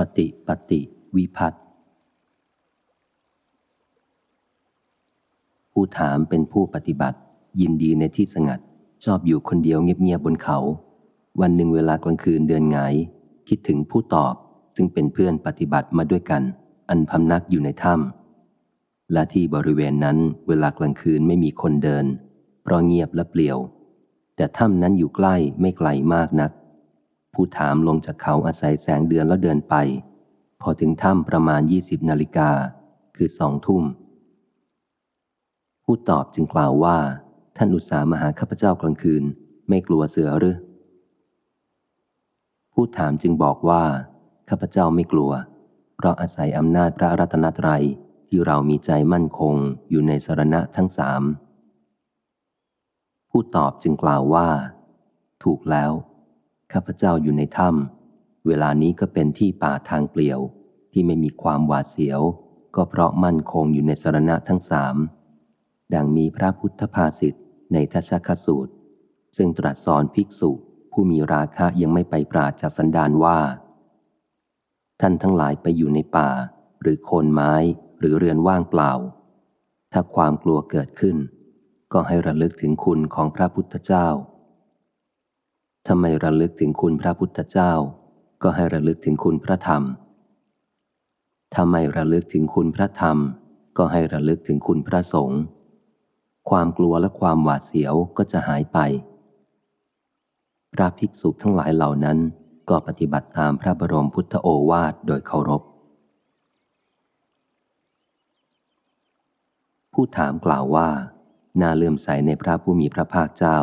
ปฏิปฏิวิพัตผู้ถามเป็นผู้ปฏิบัติ ยินดีในที่สงัด ชอบอยู่คนเดียวเงียบๆบนเขา วันหนึ่งเวลากลางคืนเดือนไงคิดถึงผู้ตอบ ซึ่งเป็นเพื่อนปฏิบัติมาด้วยกัน อันพำนักอยู่ในถ้ำและที่บริเวณนั้นเวลากลางคืนไม่มีคนเดิน เพราะเงียบและเปลี่ยว แต่ถ้ำนั้นอยู่ใกล้ไม่ไกลมากนัก ผู้ถามลงจากเขาอาศัยแสงเดือนแล้วเดินไป พอถึงถ้ำประมาณยี่สิบนาฬิกา คือสองทุ่ม ผู้ตอบจึงกล่าวว่า ท่านอุตสามาหาข้าพเจ้ากลางคืน ไม่กลัวเสือหรือ ผู้ถามจึงบอกว่า ข้าพเจ้าไม่กลัว เพราะอาศัยอำนาจพระรัตนตรัยที่เรามีใจมั่นคงอยู่ในสรณะทั้งสาม ผู้ตอบจึงกล่าวว่า ถูกแล้ว ข้าพเจ้าอยู่ในถ้ำเวลานี้ก็เป็นที่ป่าทางเปลี่ยว ที่ไม่มีความหวาดเสียว ก็เพราะมั่นคงอยู่ในสรณะทั้งสาม ดังมีพระพุทธภาษิตในทัชคสูตร ซึ่งตรัสสอนภิกษุผู้มีราคะยังไม่ไปปราจากสันดานว่า ท่านทั้งหลายไปอยู่ในป่า หรือโคนไม้หรือเรือนว่างเปล่า ถ้าความกลัวเกิดขึ้น ก็ให้ระลึกถึงคุณของพระพุทธเจ้า ทำไมระลึกถึงคุณพระพุทธเจ้า ก็ให้ระลึกถึงคุณพระธรรมทำไมระลึกถึงคุณพระธรรม ก็ให้ระลึกถึงคุณพระสงฆ์ ความกลัวและความหวาดเสียวก็จะหายไป พระภิกษุทั้งหลายเหล่านั้นก็ปฏิบัติตามพระบรมพุทธโอวาทโดยเคารพ ผู้ถามกล่าวว่า น่าเลื่อมใสในพระผู้มีพระภาคเจ้า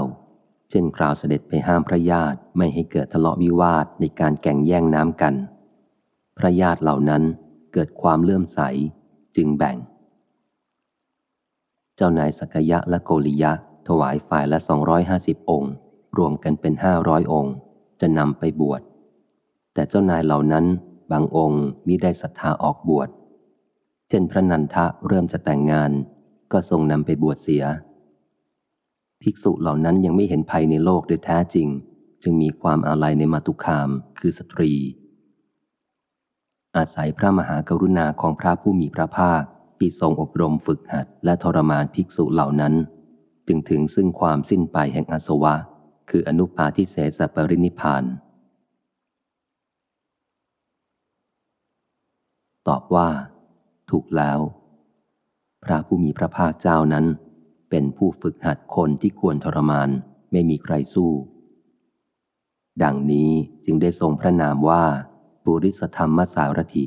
เช่นกล่าวเสด็จไปห้ามพระญาติไม่ให้เกิดทะเลาะวิวาทในการแก่งแย่งน้ำกัน พระญาติเหล่านั้นเกิดความเลื่อมใสจึงแบ่ง เจ้านายสกยะและโกริยะ ถวายฝ่ายละสองร้อยห้าสิบองค์ รวมกันเป็นห้าร้อยองค์ จะนำไปบวช แต่เจ้านายเหล่านั้นบางองค์มิได้ศรัทธาออกบวช เช่นพระนันทะเริ่มจะแต่งงาน ก็ทรงนำไปบวชเสีย ภิกษุเหล่านั้นยังไม่เห็นภัยในโลกโดยแท้จริง จึงมีความอาลัยในมาตุคามคือสตรี อาศัยพระมหากรุณาของพระผู้มีพระภาคที่ทรงอบรมฝึกหัดและทรมานภิกษุเหล่านั้น จึงถึงซึ่งความสิ้นไปแห่งอาสวะ คืออนุปาทิเสสปรินิพาน ตอบว่า ถูกแล้ว พระผู้มีพระภาคเจ้านั้น เป็นผู้ฝึกหัดคนที่ควรทรมานไม่มีใครสู้ ดังนี้จึงได้ทรงพระนามว่า ปุริสธรรมสารถิ